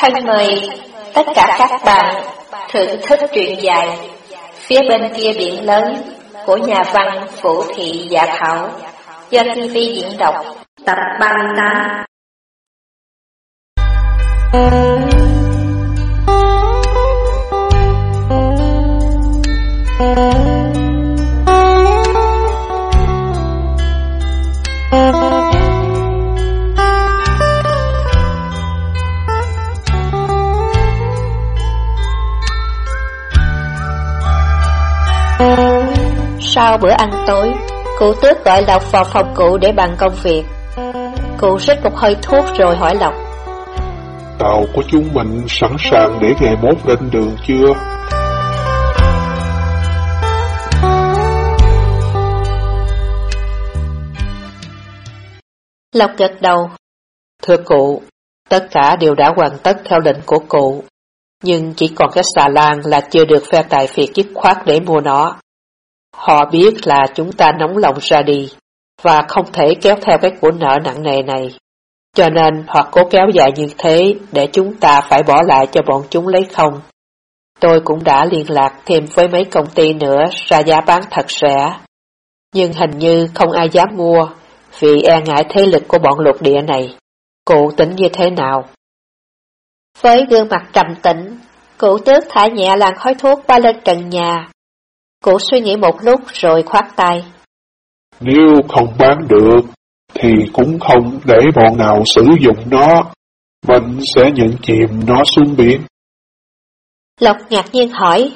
Thân mời tất cả các bạn thưởng thức truyện dài Phía bên kia biển lớn của nhà văn Vũ Thị Dạ Thảo do TV diễn đọc. Tập 38 Sau bữa ăn tối, cụ tước gọi Lộc vào phòng cụ để bàn công việc. Cụ rít một hơi thuốc rồi hỏi Lộc. Tàu của chúng mình sẵn sàng để ngày mốt lên đường chưa? Lộc gật đầu. Thưa cụ, tất cả đều đã hoàn tất theo lệnh của cụ. Nhưng chỉ còn cái xà lan là chưa được phe tài phiệt dứt khoát để mua nó. Họ biết là chúng ta nóng lòng ra đi, và không thể kéo theo cái của nợ nặng nề này. Cho nên họ cố kéo dài như thế để chúng ta phải bỏ lại cho bọn chúng lấy không. Tôi cũng đã liên lạc thêm với mấy công ty nữa ra giá bán thật rẻ. Nhưng hình như không ai dám mua vì e ngại thế lực của bọn lục địa này. Cụ tính như thế nào? Với gương mặt trầm tĩnh, cụ tước thả nhẹ làn khói thuốc qua lên trần nhà, Cụ suy nghĩ một lúc rồi khoát tay. Nếu không bán được, thì cũng không để bọn nào sử dụng nó. Mình sẽ nhận chìm nó xuống biển. Lộc ngạc nhiên hỏi.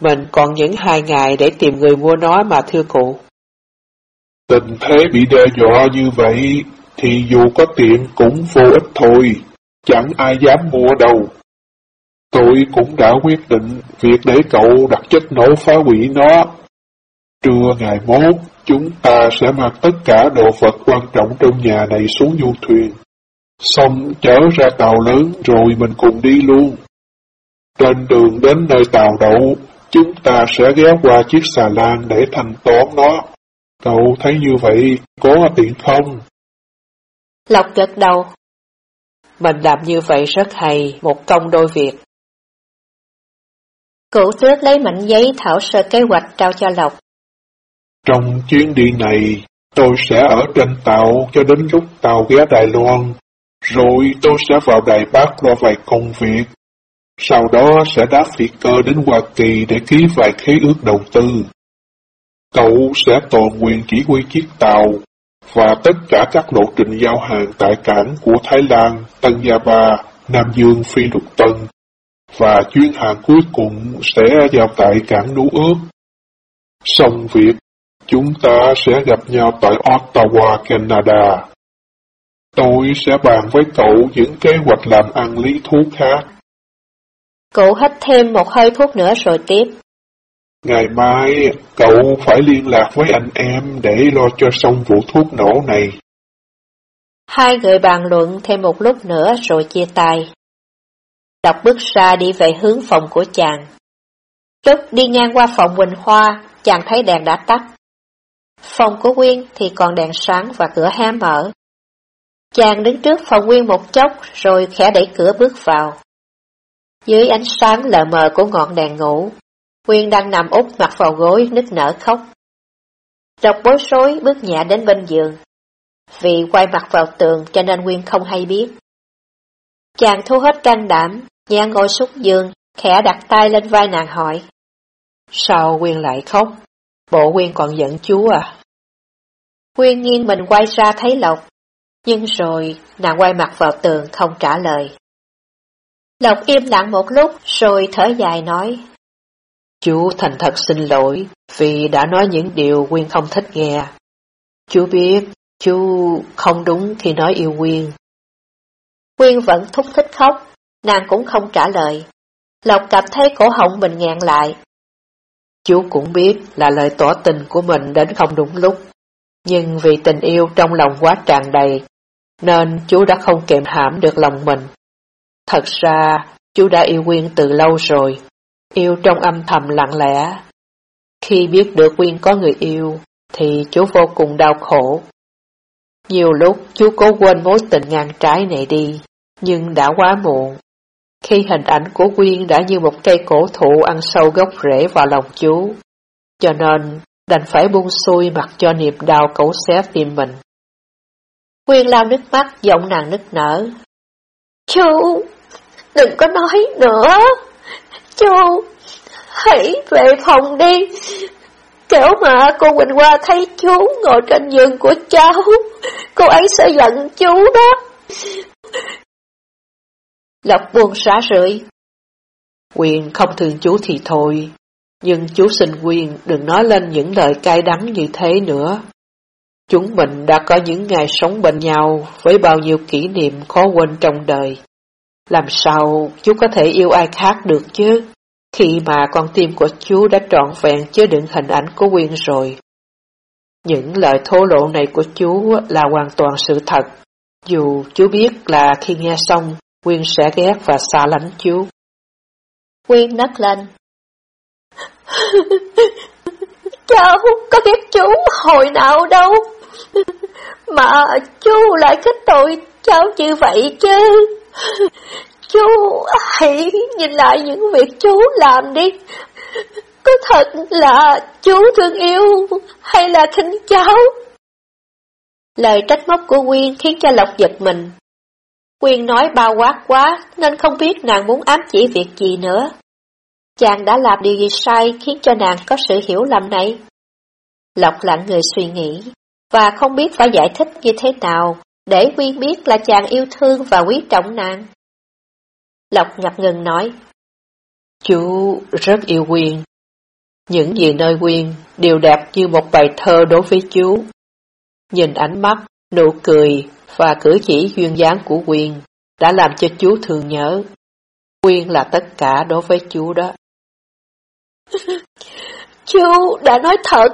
Mình còn những hai ngày để tìm người mua nó mà thưa cụ. Tình thế bị đe dọa như vậy, thì dù có tiền cũng vô ích thôi, chẳng ai dám mua đâu. Tôi cũng đã quyết định việc để cậu đặt chất nổ phá hủy nó. Trưa ngày mốt, chúng ta sẽ mang tất cả đồ vật quan trọng trong nhà này xuống du thuyền. Xong chở ra tàu lớn rồi mình cùng đi luôn. Trên đường đến nơi tàu đậu, chúng ta sẽ ghé qua chiếc xà lan để thanh toán nó. Cậu thấy như vậy có tiện không? Lộc gật đầu. Mình làm như vậy rất hay, một công đôi việc. Cửu tước lấy mảnh giấy thảo sơ kế hoạch trao cho Lộc. Trong chuyến đi này, tôi sẽ ở trên tàu cho đến lúc tàu ghé Đài Loan, rồi tôi sẽ vào Đài Bắc lo vài công việc. Sau đó sẽ đáp phi cơ đến Hoa Kỳ để ký vài khế ước đầu tư. Cậu sẽ toàn quyền chỉ huy chiếc tàu và tất cả các lộ trình giao hàng tại cảng của Thái Lan, Tân Gia Ba, Nam Dương, Phi Lục Tân và chuyến hàng cuối cùng sẽ vào tại cảng Nú ước. Xong việc, chúng ta sẽ gặp nhau tại Ottawa, Canada. Tôi sẽ bàn với cậu những kế hoạch làm ăn lý thú khác. Cậu hít thêm một hơi thuốc nữa rồi tiếp. Ngày mai, cậu phải liên lạc với anh em để lo cho xong vụ thuốc nổ này. Hai người bàn luận thêm một lúc nữa rồi chia tay. Đọc bước ra đi về hướng phòng của chàng. Lúc đi ngang qua phòng Quỳnh Hoa, chàng thấy đèn đã tắt. Phòng của Quyên thì còn đèn sáng và cửa hé mở. Chàng đứng trước phòng Quyên một chốc rồi khẽ đẩy cửa bước vào. Dưới ánh sáng lờ mờ của ngọn đèn ngủ, Quyên đang nằm úp mặt vào gối nức nở khóc. Rọc bối rối bước nhẹ đến bên giường. Vì quay mặt vào tường cho nên Quyên không hay biết. Chàng thu hết can đảm, Nhã ngồi xuống giường, khẽ đặt tay lên vai nàng hỏi. Sao Quyên lại khóc? Bộ Quyên còn giận chú à? Quyên nghiêng mình quay ra thấy Lộc, nhưng rồi nàng quay mặt vào tường không trả lời. Lộc im lặng một lúc rồi thở dài nói. Chú thành thật xin lỗi vì đã nói những điều Quyên không thích nghe. Chú biết chú không đúng khi nói yêu Quyên. Quyên vẫn thúc thích khóc, Nàng cũng không trả lời. Lộc cảm thấy cổ họng mình ngẹn lại. Chú cũng biết là lời tỏ tình của mình đến không đúng lúc. Nhưng vì tình yêu trong lòng quá tràn đầy, nên chú đã không kềm hãm được lòng mình. Thật ra, chú đã yêu Quyên từ lâu rồi, yêu trong âm thầm lặng lẽ. Khi biết được Quyên có người yêu, thì chú vô cùng đau khổ. Nhiều lúc chú cố quên mối tình ngang trái này đi, Nhưng đã quá muộn. Khi hình ảnh của Quyên đã như một cây cổ thụ ăn sâu gốc rễ vào lòng chú, cho nên đành phải buông xuôi mặc cho niềm đau cấu xé tim mình. Quyên lao nước mắt, giọng nàng nức nở. Chú, đừng có nói nữa. Chú, hãy về phòng đi. kiểu mà cô Quỳnh Hoa thấy chú ngồi trên giường của cháu, cô ấy sẽ giận chú đó. Lộc buồn xả rưỡi. Quyền không thương chú thì thôi, nhưng chú xin Quyền đừng nói lên những lời cay đắng như thế nữa. Chúng mình đã có những ngày sống bên nhau với bao nhiêu kỷ niệm khó quên trong đời. Làm sao chú có thể yêu ai khác được chứ? Khi mà con tim của chú đã trọn vẹn chứa đựng hình ảnh của Quyên rồi. Những lời thô lộ này của chú là hoàn toàn sự thật. Dù chú biết là khi nghe xong, Quyên sẽ ghét và xa lánh chú. Quyên nấc lên. Cháu có ghét chú hồi nào đâu. Mà chú lại thích tội cháu như vậy chứ. Chú hãy nhìn lại những việc chú làm đi. Có thật là chú thương yêu hay là khinh cháu? Lời trách móc của Quyên khiến cho Lộc giật mình. Quyên nói bao quát quá nên không biết nàng muốn ám chỉ việc gì nữa. Chàng đã làm điều gì sai khiến cho nàng có sự hiểu lầm này? Lộc lặng người suy nghĩ, và không biết phải giải thích như thế nào để Quyên biết là chàng yêu thương và quý trọng nàng. Lộc ngập ngừng nói. Chú rất yêu Quyên. Những gì nơi Quyên đều đẹp như một bài thơ đối với chú. Nhìn ánh mắt, nụ cười và cử chỉ duyên dáng của Quyên đã làm cho chú thường nhớ. Quyên là tất cả đối với chú đó. chú đã nói thật,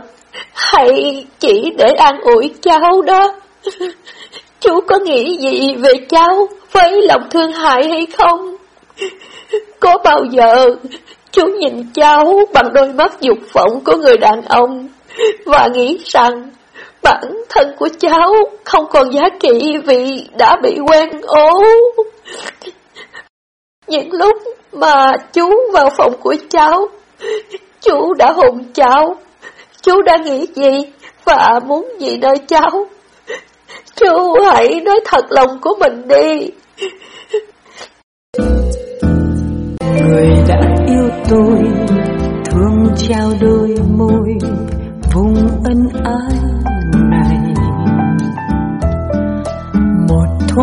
hay chỉ để an ủi cháu đó? Chú có nghĩ gì về cháu với lòng thương hại hay không? Có bao giờ chú nhìn cháu bằng đôi mắt dục vọng của người đàn ông và nghĩ rằng bản thân của cháu không còn giá trị vì đã bị quen ố. Những lúc mà chú vào phòng của cháu, chú đã hùng cháu, chú đã nghĩ gì và muốn gì nơi cháu. Chú hãy nói thật lòng của mình đi. Người đã yêu tôi, thương trao đôi môi,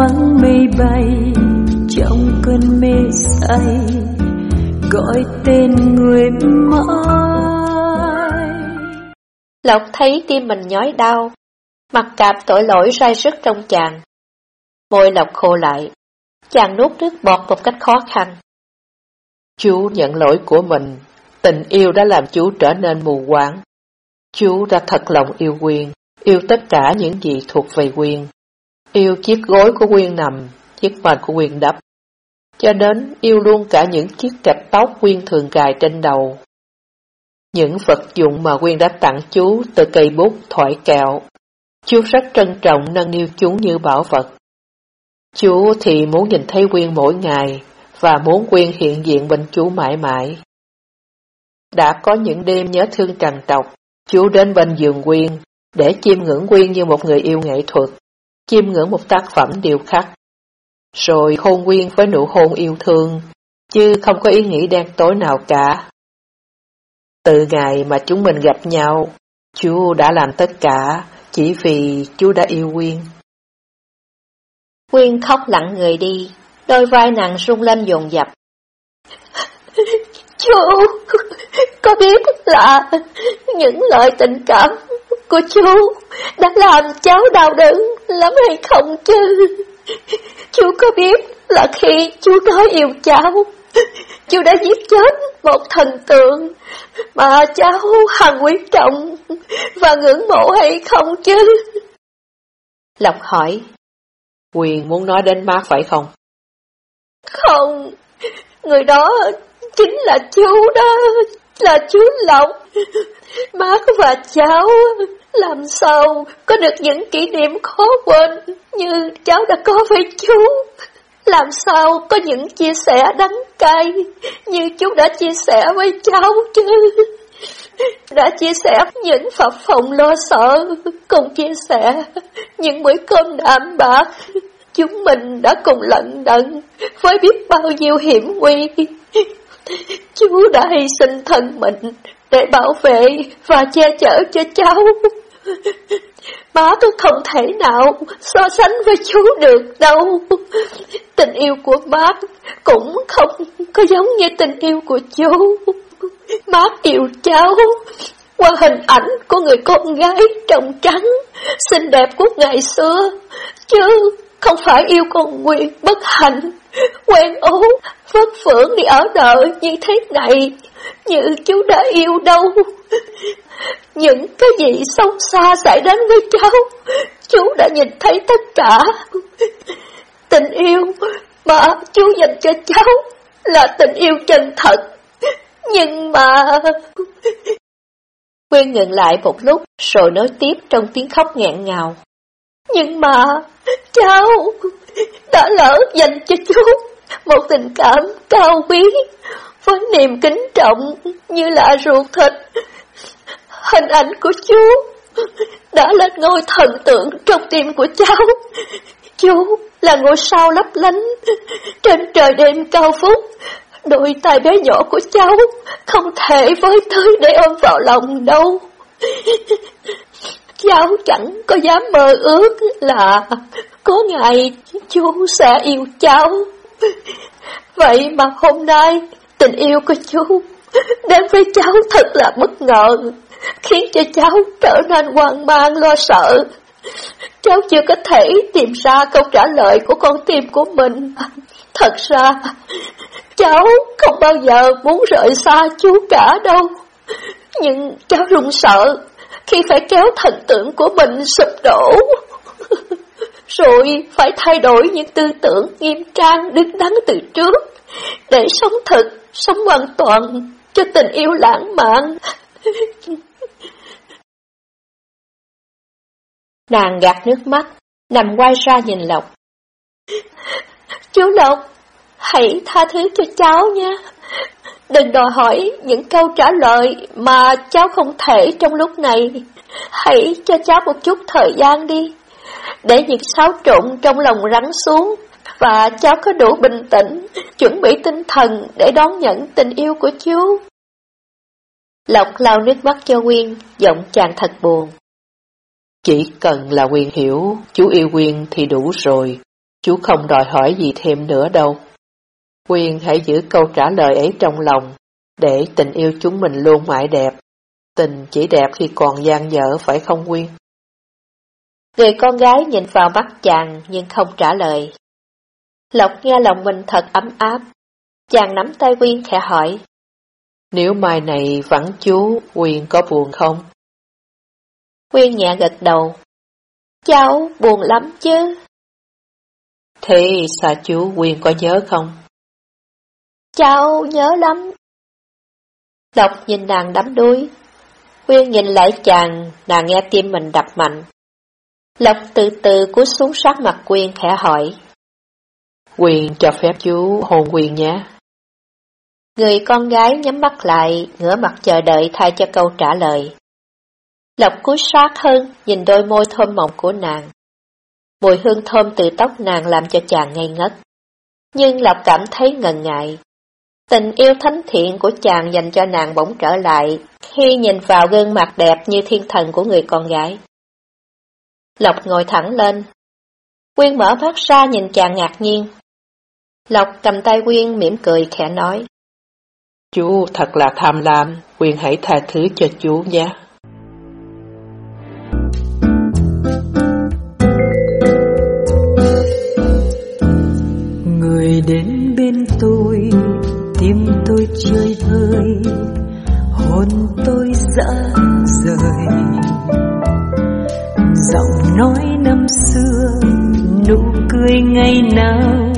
thoáng mây bay trong cơn mê say, gọi tên người mãi. Lộc thấy tim mình nhói đau, mặt cạp tội lỗi rai rứt trong chàng. Môi Lộc khô lại, chàng nuốt nước bọt một cách khó khăn. Chú nhận lỗi của mình, tình yêu đã làm chú trở nên mù quáng. Chú đã thật lòng yêu Quyên, yêu tất cả những gì thuộc về Quyên. Yêu chiếc gối của Quyên nằm, chiếc mền của Quyên đắp. Cho đến yêu luôn cả những chiếc kẹp tóc Quyên thường cài trên đầu. Những vật dụng mà Quyên đã tặng chú từ cây bút thoại kẹo. Chú rất trân trọng nâng niu chú như bảo vật. Chú thì muốn nhìn thấy Quyên mỗi ngày, và muốn Quyên hiện diện bên chú mãi mãi. Đã có những đêm nhớ thương trằn trọc, chú đến bên giường Quyên để chiêm ngưỡng Quyên như một người yêu nghệ thuật, chiêm ngưỡng một tác phẩm điều khắc. Rồi hôn Quyên với nụ hôn yêu thương, chứ không có ý nghĩ đen tối nào cả. Từ ngày mà chúng mình gặp nhau, chú đã làm tất cả chỉ vì chú đã yêu Quyên. Quyên khóc lặng người đi, đôi vai nàng rung lên dồn dập. Chú, có biết là những lời tình cảm của chú đã làm cháu đau đớn lắm hay không chứ? Chú có biết là khi chú nói yêu cháu, chú đã giết chết một thần tượng mà cháu hằng quý trọng và ngưỡng mộ hay không chứ? Lộc hỏi, Quyền muốn nói đến má phải không? Không, người đó chính là chú đó, là chú Lộc. Bác và cháu làm sao có được những kỷ niệm khó quên như cháu đã có với chú. làm sao có những chia sẻ đắng cay như chú đã chia sẻ với cháu chứ? Đã chia sẻ những phập phòng lo sợ, cùng chia sẻ những bữa cơm đạm bạc. Chúng mình đã cùng lận đận với biết bao nhiêu hiểm nguy. Chú đã hy sinh thân mình để bảo vệ và che chở cho cháu. Má tôi không thể nào so sánh với chú được đâu. Tình yêu của má cũng không có giống như tình yêu của chú. Má yêu cháu qua hình ảnh của người con gái trong trắng, xinh đẹp của ngày xưa, chứ không phải yêu con Nguyên bất hạnh, quen ú, vất vưởng đi ở đời như thế này, như chú đã yêu đâu. Những cái gì sâu xa xảy đến với cháu, chú đã nhìn thấy tất cả. Tình yêu mà chú dành cho cháu là tình yêu chân thật. Nhưng mà... Quyên ngừng lại một lúc rồi nói tiếp trong tiếng khóc nghẹn ngào. Nhưng mà cháu đã lỡ dành cho chú một tình cảm cao quý với niềm kính trọng như là ruột thịt hình ảnh của chú đã lên ngôi thần tượng trong tim của cháu. Chú là ngôi sao lấp lánh trên trời đêm cao phúc. Đôi tay bé nhỏ của cháu không thể với tới để ôm vào lòng đâu. Cháu chẳng có dám mơ ước là có ngày chú sẽ yêu cháu. Vậy mà hôm nay tình yêu của chú đến với cháu thật là bất ngờ khiến cho cháu trở nên hoang mang lo sợ. Cháu chưa có thể tìm ra câu trả lời của con tim của mình. Thật ra, cháu không bao giờ muốn rời xa chú cả đâu. Nhưng cháu run sợ khi phải kéo thần tượng của mình sụp đổ. Rồi phải thay đổi những tư tưởng nghiêm trang đứng đắn từ trước, để sống thật, sống hoàn toàn cho tình yêu lãng mạn. Nàng gạt nước mắt, nằm quay ra nhìn Lộc. Chú Lộc, hãy tha thứ cho cháu nha. Đừng đòi hỏi những câu trả lời mà cháu không thể trong lúc này. Hãy cho cháu một chút thời gian đi, để những xáo trộn trong lòng rắn xuống, và cháu có đủ bình tĩnh, chuẩn bị tinh thần để đón nhận tình yêu của chú. Lộc lau nước mắt cho Quyên, giọng chàng thật buồn. Chỉ cần là Quyên hiểu, chú yêu Quyên thì đủ rồi, chú không đòi hỏi gì thêm nữa đâu. Quyền hãy giữ câu trả lời ấy trong lòng, để tình yêu chúng mình luôn mãi đẹp. Tình chỉ đẹp khi còn gian dở phải không Quyên? Người con gái nhìn vào mắt chàng nhưng không trả lời. Lộc nghe lòng mình thật ấm áp. Chàng nắm tay Quyên khẽ hỏi. Nếu mai này vắng chú, Quyên có buồn không? Quyên nhẹ gật đầu. Cháu buồn lắm chứ. Thế xa chú Quyên có nhớ không? Cháu nhớ lắm. Đọc nhìn nàng đắm đuối. Quyên nhìn lại chàng, nàng nghe tim mình đập mạnh. Lộc từ từ cúi xuống sát mặt Quyên khẽ hỏi. Quyên cho phép chú hôn Quyên nhé. Người con gái nhắm mắt lại, ngửa mặt chờ đợi thay cho câu trả lời. Lộc cúi sát hơn, nhìn đôi môi thơm mọng của nàng. Mùi hương thơm từ tóc nàng làm cho chàng ngây ngất. Nhưng Lộc cảm thấy ngần ngại. Tình yêu thánh thiện của chàng dành cho nàng bỗng trở lại khi nhìn vào gương mặt đẹp như thiên thần của người con gái. Lộc ngồi thẳng lên. Quyên mở mắt ra nhìn chàng ngạc nhiên. Lộc cầm tay Quyên mỉm cười khẽ nói. Chú thật là tham lam, Quyên hãy tha thứ cho chú nhé. Người đến tim tôi chơi vơi, hồn tôi dã rời. Giọng nói năm xưa, nụ cười ngày nào,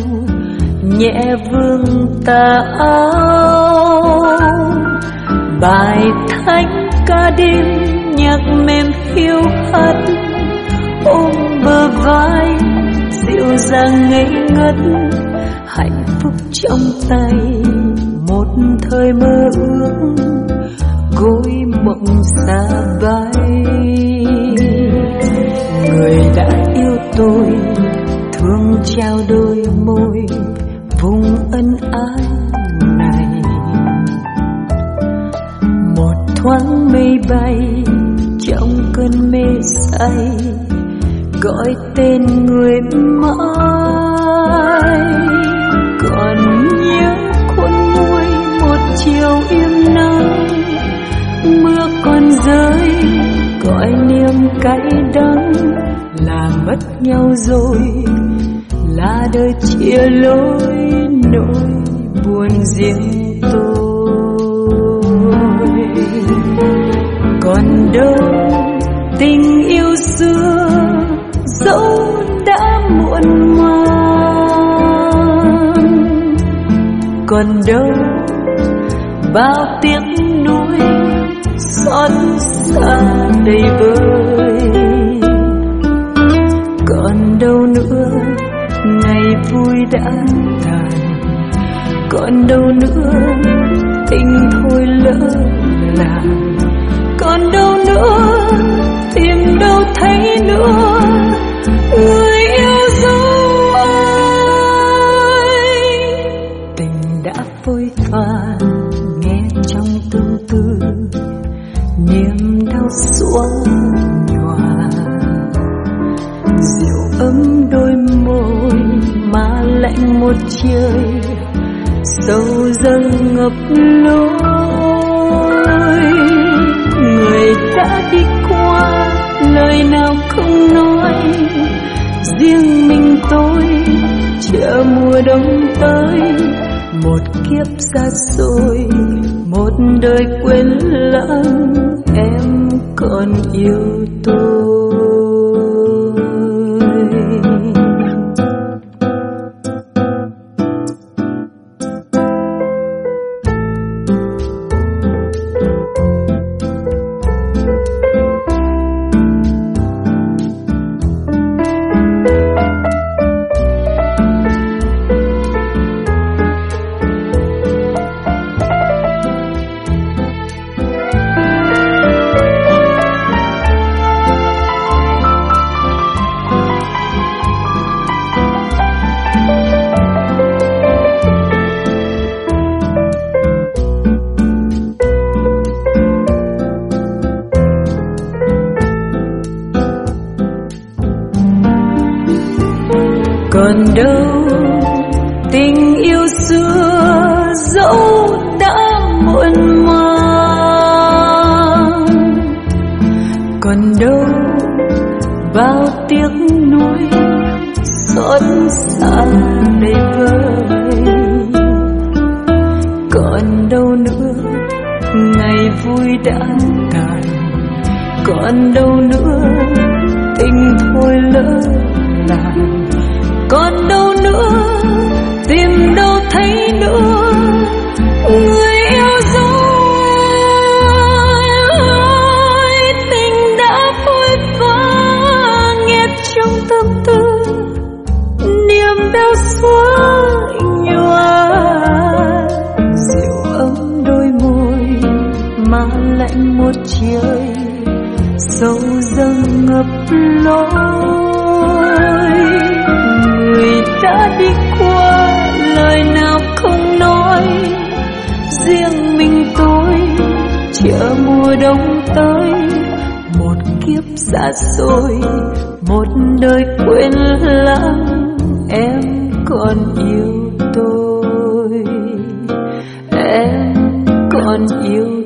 nhẹ vương tà áo. Bài thánh ca đêm, nhạc mềm hiu hắt, ôm bờ vai dịu dàng ngây ngất hạnh phúc trong tay thời mơ ước, gối mộng xa bay. Người đã yêu tôi, thương trao đôi môi, vùng ân ái này. Một thoáng mây bay trong cơn mê say, gọi tên người mãi. Còn nhớ chiều im nắng mưa còn rơi, gọi niềm cay đắng. Là mất nhau rồi, là đời chia lối. Nỗi buồn riêng tôi. Còn đâu, tình yêu xưa, dẫu đã muộn màng. Còn đâu bao tiếng núi xót xa đầy vơi. Còn đâu nữa, ngày vui đã tàn. Còn đâu nữa, tình thôi lỡ làng. Còn đâu nữa, tìm đâu thấy nữa. Người yêu dấu quá nhòa rượu ấm đôi môi mà lạnh một trời sâu dâng ngập lối người đã đi qua lời nào không nói riêng mình tôi chờ mùa đông tới một kiếp xa xôi một đời quên lãng em còn yêu tôi. Còn đâu. Tình yêu xưa dẫu đã muộn màng. Còn đâu bao tiếc nuối xót xa đầy vơi. Còn đâu nữa, ngày vui đã tàn. Còn đâu nữa, tình thôi lỡ làng còn đâu nữa. Tới. Một kiếp xa xôi, một đời quên lãng, em còn yêu tôi. Em còn yêu